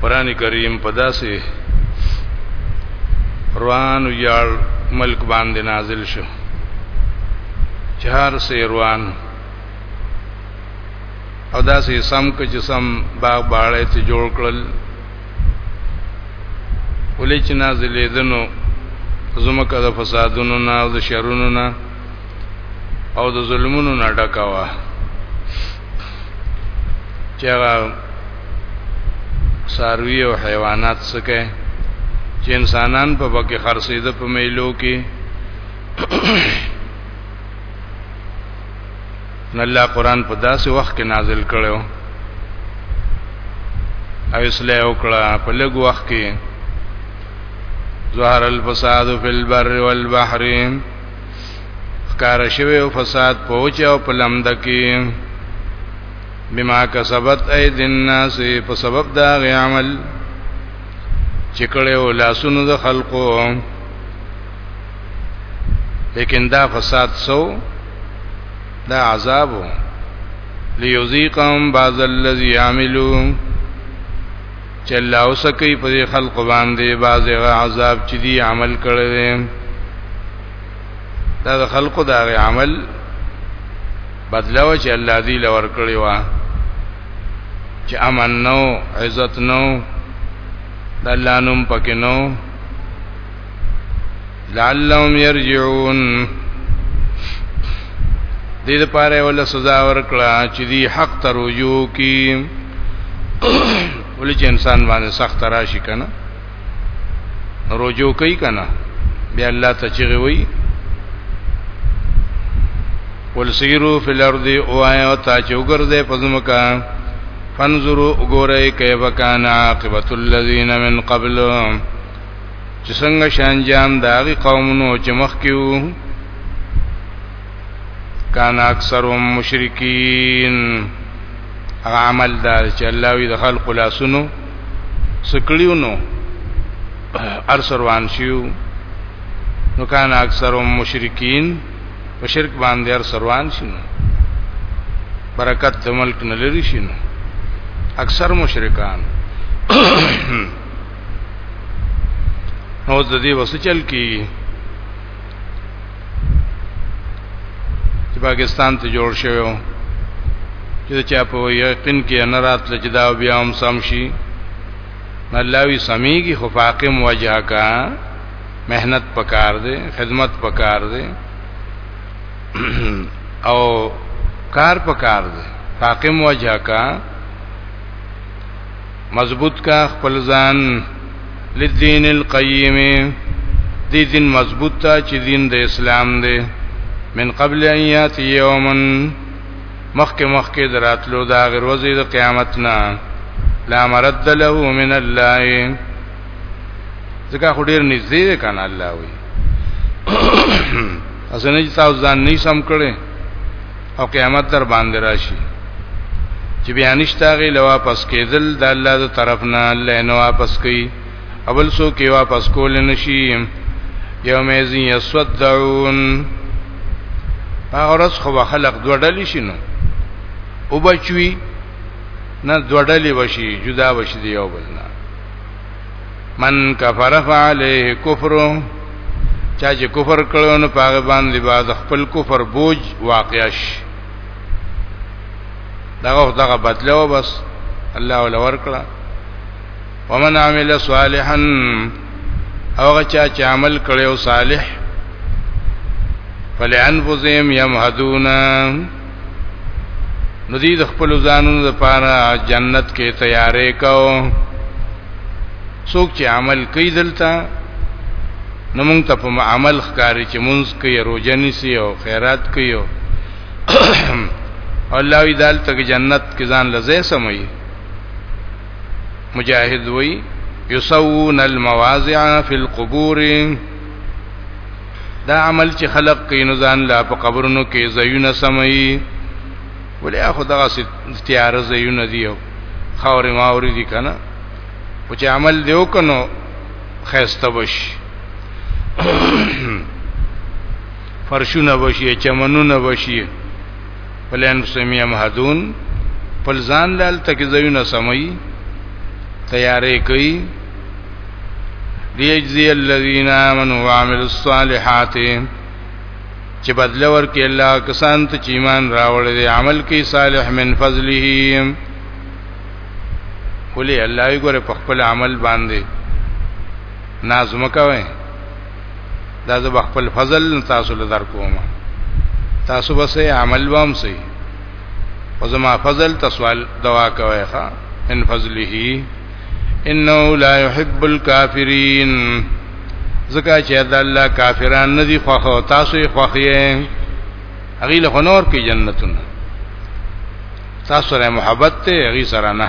قران کریم په داسې روان یال ملک باندې نازل شو چهار سه روان او داسې سم که چې سم باغ باړې ته جوړ کړل ولې چې نازلې دنو زمکه د فسادونو نه او د شرونو نه او د ظلمونو نه ډکا وه چې هغه ساروی او حیوانات سکه چې انسانان په بکه خرسیده په میلو کې نو الله قران په داسې وخت کې نازل کړو او اصلاح وکړه په لږ وخت کې ظهر الفساد فی البر والبحر ښکار شوی او فساد پوچ او پلمد کې بما کسبت اید الناس په سبب دا غی عمل چې کړه او لاسونو د خلقو لیکن دا فساد سو دا عذاب لیذیقهم بعض الذی عملوا چې الله اوس کوي په خلق باندې بعض عذاب چې دی عمل کړی دی دا د خلقو دا عمل بدلو چې الله دې لور کړی و چې امن نو عزت نو د الله نوم پکې نو لعلهم يرجعون دې لپاره ول سزا ورکړه چې دی حق ته رجوع کی ولې چې انسان باندې سخت راشي کنه رجوع کوي کنه بیا الله ته چیغي وي قل سیرو فی الارض او آیا تا چې وګرځې پزمکا فنظروا وګورئ کیف کان عاقبت الذین من قبل چې څنګه شان جام داغي قومونو چې مخکیو کان اکثرهم مشرکین هغه عمل دا چې الله وی د خلق لاسونو سکړیو نو ارسر وان شیو نو کان اکثرهم مشرکین په شرک باندې ارسر وان شینو برکت د ملک نه لري شینو اکثر مشرکان نو د دې وسه چل کی چې پاکستان ته جوړ شوی و چې چا په یقین کې نه راتل چې دا بیا هم سم شي الله وی سميږي خو فاقم وجه کا مهنت پکار دی خدمت پکار دی او کار پکار دی فاقم وجه کا مضبوط کا خپل ځان لدین القیم دی دین مضبوط تا چې دین د اسلام دی من قبل ان یاتی یومن مخک مخک دراتلو دا غیر وزید قیامتنا لا مرد له من الله ځکه خو ډیر نږدې ده کنه الله وی اسنه چې تاسو ځان نه سم کړي او قیامت در باندې راشي چې بیا نشتا غي لوا پس کېدل د الله د طرف نه الله نو واپس کوي اول سو کې واپس کول نشي یوم یزن یسودعون پاورس خو خلق دوړل شي نو او بچوي نه دوړل وشي جدا وشي دی یو بل نه من کفر فعليه کفر چا چې کفر کړو نو پاغه باندې باز خپل کفر بوج واقعش دغه دغه بدلو بس الله ولا ورکړه ومن عمل صالحا هغه چا چې عمل کړو صالح فلعنفسهم يمهدون نو دې د خپل ځانونو لپاره جنت کې تیارې کاو څوک چې عمل کوي دلته نو موږ ته په عمل ښکاری چې مونږ کوي روزنی سي او خیرات کوي او الله وی دالته کې جنت کې ځان لزه سمي مجاهد وی یسوون المواضع فی القبور دا عمل چې خلق کوي نو ځان لا په قبرونو کې زيونه سمي ولې اخو دغه تیار زيونه دی او خاورې ماورې دي کنه او چې عمل دی وکنو خيسته بش فرشونه بشي چمنونه بشي ولین سمیا مهدون پل ځان لال تک زوینه سمي تیارې کوي لیجزی الذین آمنوا وعملوا الصالحات چې بدل ورکړي الله کسان ته چې ایمان راوړي دي عمل کوي صالح من فضله ولې الله یې ګوره په خپل عمل باندې نازمکوي دا زه خپل فضل تاسو له در کوم تاسو به سه عمل وام سي او زما فضل تسوال دوا کوي ښا ان فضله انه لا يحب الكافرين زکه چې د الله کافران نه دي خوخه او تاسو یې خوخیه هغه له نور کې جنتونه تاسو سره محبت ته هغه سره نه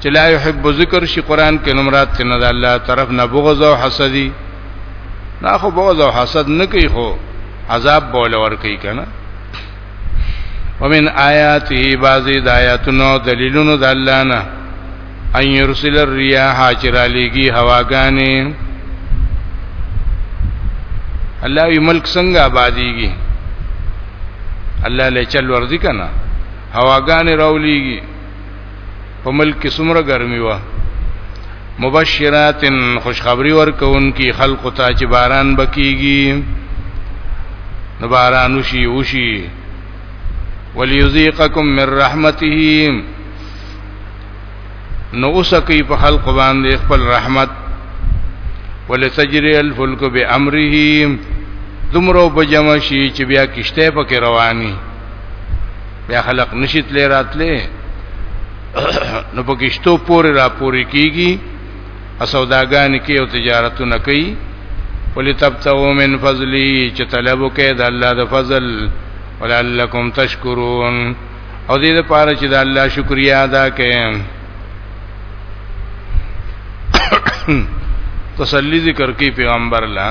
چې لا يحب ذکر شي قران کې نمرات کې نه د الله طرف نه بغض او حسدي نه خو بغض او حسد نه کوي خو عذاب بوله ور کوي کنه ومن آیاته بعضی د آیاتونو دلیلونو د الله نه ان يرسل الرياح چرالیږي هواګانې الله یې ملک څنګه آبادیږي الله له چل ورځي کنه هواګانې راولېږي په ملک کې سمره ګرمي و مبشرات خوشخبری ورکونکي خلق ته چې باران بکیږي نو باران وشي وشي وليذيقكم من رحمته نو اسکی په خلق باندې خپل رحمت ولتجري الفلك بامره دمرو بجمشي چې بیا کشته پکې رواني بیا خلق نشیت لې راتلې نو په کشتو پورې را پورې کیږي اسوداګان کې او تجارتونه کوي ولتبتغوا من فضلی چې طلب وکړي د الله د فضل ولعلکم تشکرون او دې لپاره چې د الله شکریا ادا کړئ تسلی ذکر کی پیغمبر لا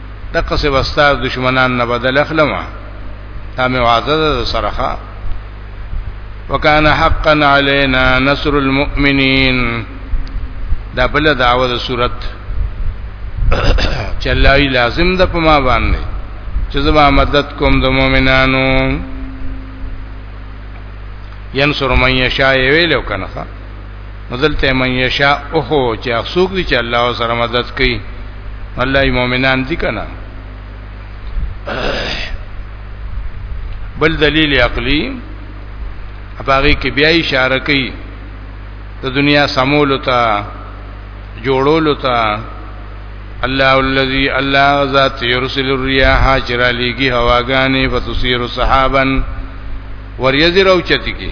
دغه څه واستاز دشمنان نه بدل اخلم دا مې وعده ده سرخه وکانا حقا علينا نصر المؤمنين دا بل دعوه د صورت چلای لازم د پما باندې چې زما مدد کوم د مؤمنانو ينصر من يشاء ویلو کنه مدلته من یشا او خو چې اخسوک دي چې الله سره مدد کوي الله ای مؤمنان دي کنه بل دلیل عقلی هغه کې بیا اشاره کوي د دنیا سمول ته جوړول ته الله الذي الله ذات يرسل الرياح جراليږي هواګانې فتصير صحابا وريزر او چتکی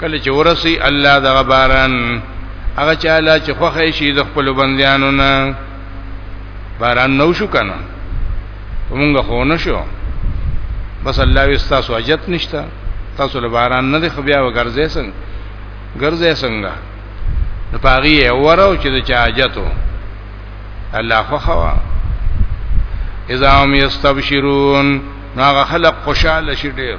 کله چې ورسي الله دغه باران هغه چاله چې خوخه شي د خپل بندیانو نه باران نو شو کنه موږ خو نه شو بس الله وستا سوجت نشتا تاسو له باران نه دی خو بیا وګرځې څنګه ګرځې څنګه د پاغي اورو چې د چا حاجتو الله خو خوا اذا هم یستبشرون ناغه خلق خوشاله شي ډیر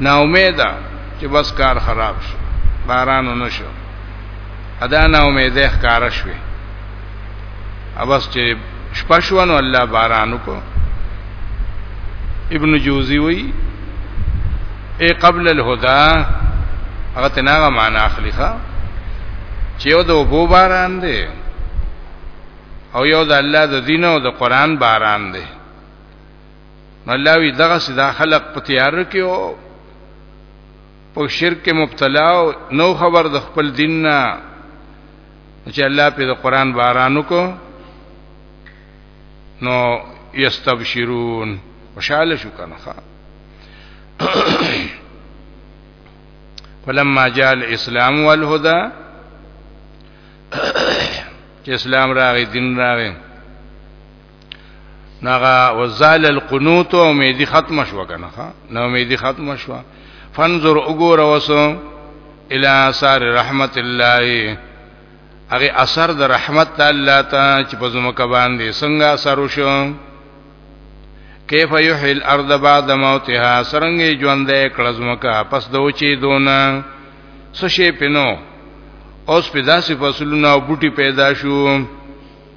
نا امیده چې بس کار خراب شو باران نه شو ادا نا امیده ښکار شوه اوس چې شپه شو نو الله باران وکړو ابن جوزی وی اے قبل الهدى هغه تناغه معنا اخلي ښا چې یو د وبو باران دی او یو د الله د دین او د قران باران دی الله وی دغه سدا خلق په تیار کې او په شرک مبتلا او نو خبر د خپل دین نه چې الله په قرآن بارانو کو نو یستبشرون وشاله شو کنه فلما جاء الاسلام والهدى چې اسلام راغی دین راغی ناغه وزال القنوت او امیدی ختم شو کنه نو امیدی ختم شو فانظر وګور وسو الی اثار رحمت الله هغه اثر د رحمت الله ته چې په زمکه باندې څنګه اثر وشو کیف یحیی الارض بعد موتها سرنګي ژوندې کړه زمکه پس دوچی دونه سشي پینو اوس په داسې فصلونو بوټي پیدا شو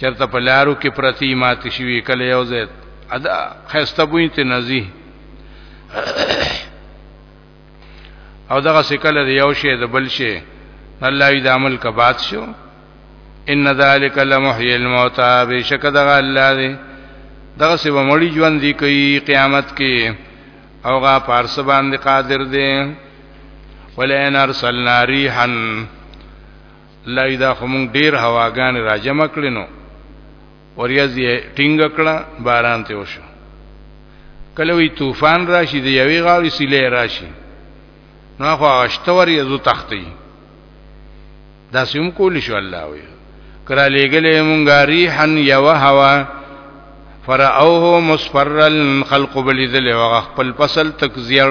چرته په لارو کې پرتی مات شوی کله یو زید ادا خسته بوین ته نزی او دغه سکل دی یو شی د بل شی الله دې عمل کا بات شو ان ذالک لمحی الموتى بشک دغه الله دې دغه سی ومړي ژوند دی کوي قیامت کې او غا پارس باندې قادر دی ولئن ارسلنا ریحا الله دا خو مونږ ډیر هواګانې راجمع کړې نو وریځ یې ټینګ کړه باران ته وشو کله وی طوفان راشي د یوې غاړې سیلې راشي نو خو اشتور یې زو تختی دا سیم کول شو الله وی کرا لګلې مونږه ریحن یو هوا فرعوه مصفرل خلق بلذل وغخ پل فصل تکزیر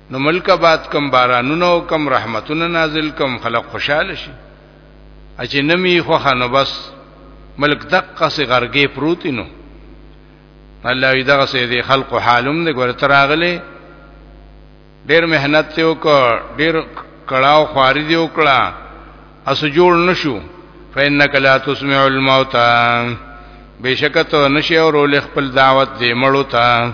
نو ملک آباد کم بارانونه او کم رحمتونه نازل کم خلق خوشاله شي اچې نمی خوخه نو بس ملک دقه سي غرګې پروتي نو الله دې دغه سي دې خلق حالم دې ګور تراغله ډېر مهنت ته وکړ ډېر کړهو خواري دې وکړه اسو جوړ نشو فإنك لا تسمع الموتى بشکته نشي او رول خپل دعوت دې مړو ته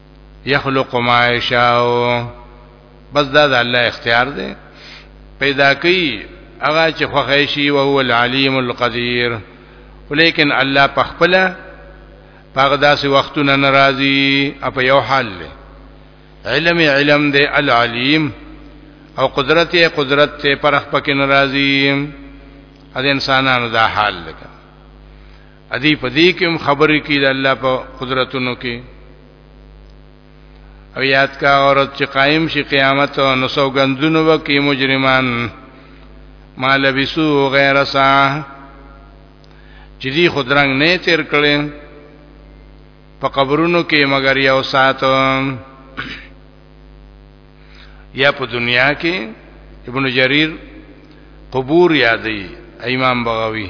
یخلق ما یشاء بس دا د الله اختیار دی پیدا کوي هغه چې خوښي شي او هو العلیم القدیر ولیکن الله په خپل پاغه داسې وختونه ناراضي اپ یو حال له علم علم دی العلیم او قدرت قدرت ته پرخ پکې ناراضي د انسانانو دا حال لکه ادي په دې کې هم خبرې کوي د الله په قدرتونو کې او یاد کا عورت چې قائم شي قیامت نو سوګندونو وکي مجرمان ما لبسو غیر سا چې دې خدرنګ نه تیر کړي په قبرونو کې مگر یو سات یا په دنیا کې ابن جریر قبور یادې امام بغوی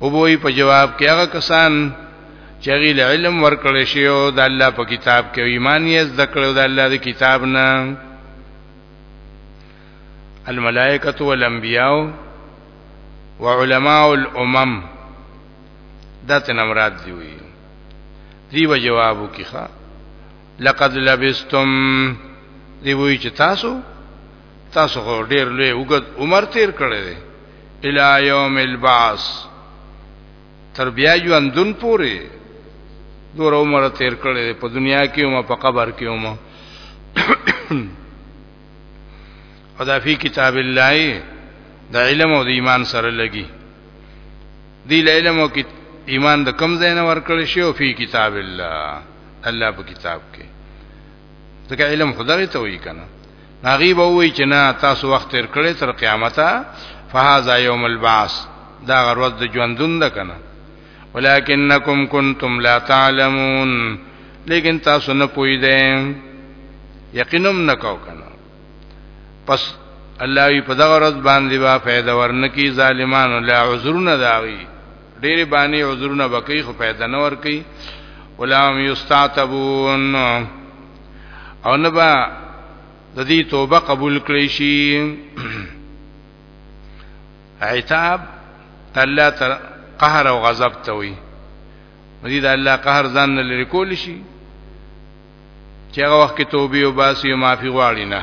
او وی په جواب کې هغه کسان چې غیل علم ورکړی شی او د الله په کتاب کې ایمان یې ذکر او د الله د کتاب نه الملائکه والانبیاء وعلماء الامم دا څنګه مراد دی وی دی و جوابو کې ښا لقد لبستم دی وی چې تاسو تاسو خو ډیر لوی وګد عمر تیر کړی دی الی یوم البعث تر بیا ژوندون پورې دور عمر تیر کړی دی په دنیا کې او په قبر کې هم او دا فی کتاب الله د علم او د ایمان سره لګي دی علم او ایمان د کم زین ور کړی شی او فی کتاب الله الله په کتاب کې ځکه علم خدای ته وی کنه هغه به وی چې نه تاسو وخت تیر کړی تر قیامت فهذا یوم البعث دا غروز د ژوندون ده کنه ولکنکم کنتم لا تعلمون لیکن تاسو نه پوی دی یقینم نکاو کنه پس الله وی په دغه ورځ باندې با فائدہ ورنکی ظالمانو لا عذرونه داوی ډېر باندې عذرونه بکی خو فائدہ نه ورکی ولام یستعتبون او نه با د دې توبه قبول کړی شي عتاب الله تر قهر او غضب ته وي مزید الله قهر ځان نه لري کول شي چې هغه وخت کې توبه او باسي او معافي غواړي نه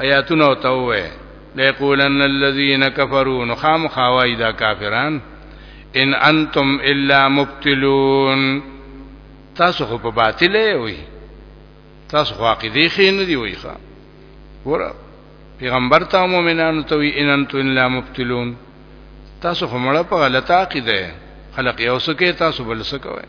آیاتونه ته وې ليقولن الذين كفروا نخام خوای دا کافران ان انتم الا مبتلون تاسو خو په باطل وي تاسو خو عقیده خې نه دی وي ښا ور پیغمبر ته مؤمنانو ته وي ان انتم الا مبتلون تاسو خو مړه په غلطه عقیده خلق یو سکه تاسو بل سکه وي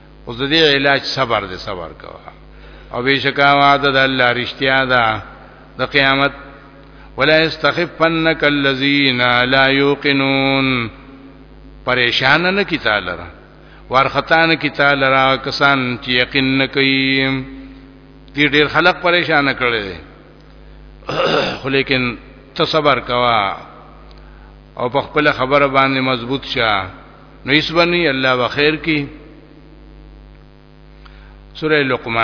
او د دې علاج صبر دې صبر کوه او بشکا وعده د الله رښتیا ده د قیامت ولا استخفنك الذين لا يوقنون پریشان نه کی تعالی را ورختان کی تعالی را کسان چې یقین نه کوي دې ډېر خلک پریشان کړي خو لیکن ته صبر کوا او په خپل خبره باندې مضبوط شه نو اسبنی الله بخیر کی سوره لقمان